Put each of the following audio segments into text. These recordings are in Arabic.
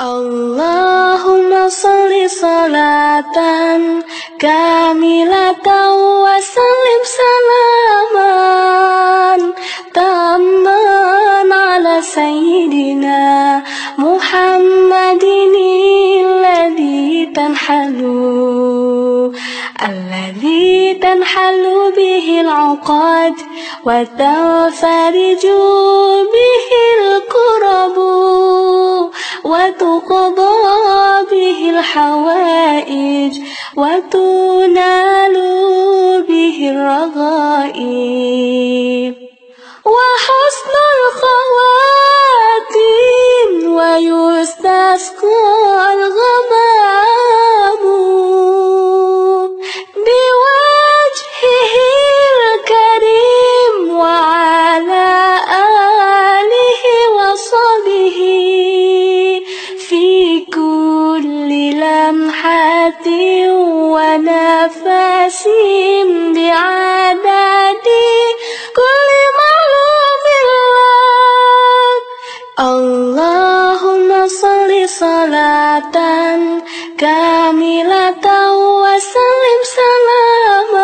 اللهم صل صلاة كاملة وسلم سلاما تاما على سيدنا محمد الذي تنحل الذي تنحل به العقاد وتفرج به وتقضى به الحوائج وتنال به الرغائب. وحسن الخواتيم ويستسقى الغمام sim bi adadi kulli mahlumillah Allahumma salli salatan. Kamilatan wa salim salaman.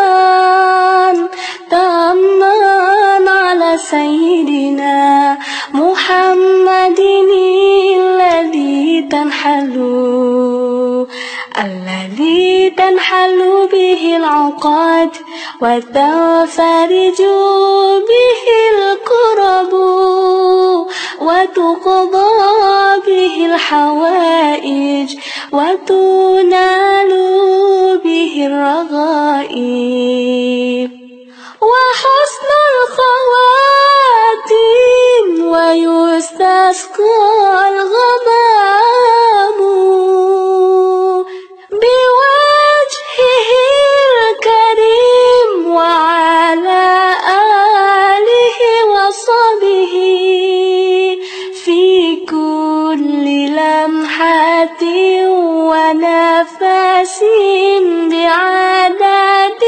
Tamman ala sayyidina تنحل به العقد وتنفرج به الكرب وتقضى به الحوائج وتنال به الرغائب. وحسن الخواتيم ويستسقى فاسين بعدد